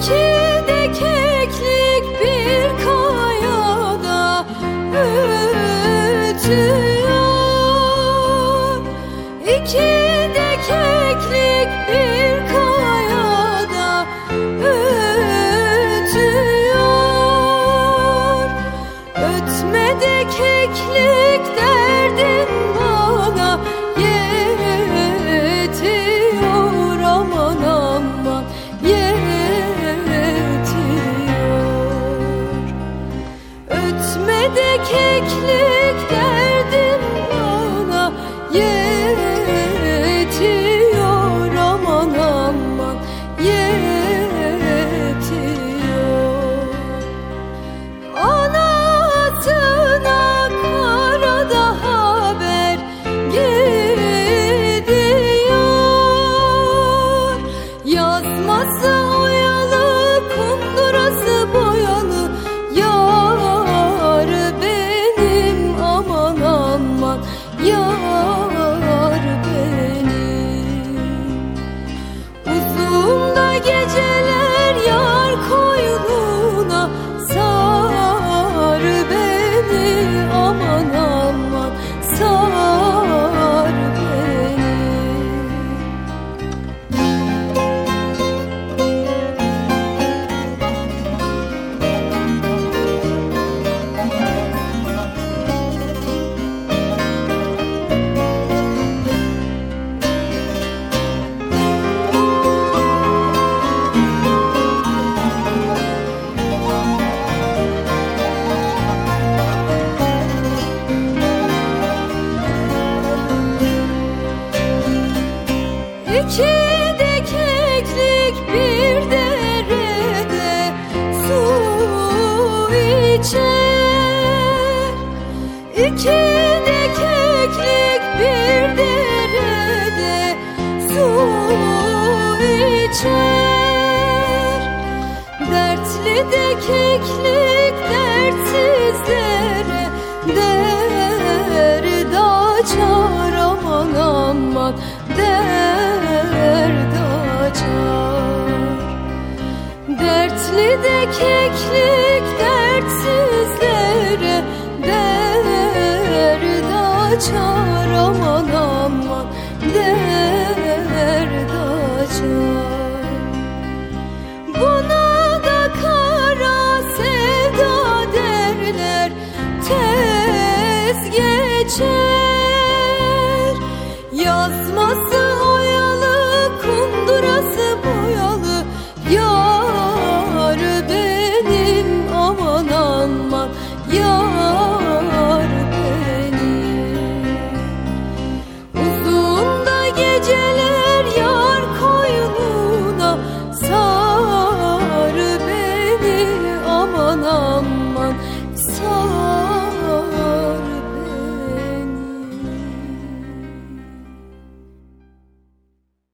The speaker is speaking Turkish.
记得。keklik 有。İki dikeklik bir derede su içer. Dertli dikeklik dertsizlere derd açar. Aman aman derd açar. Dertli dikeklik vazgeçer. Yazmasın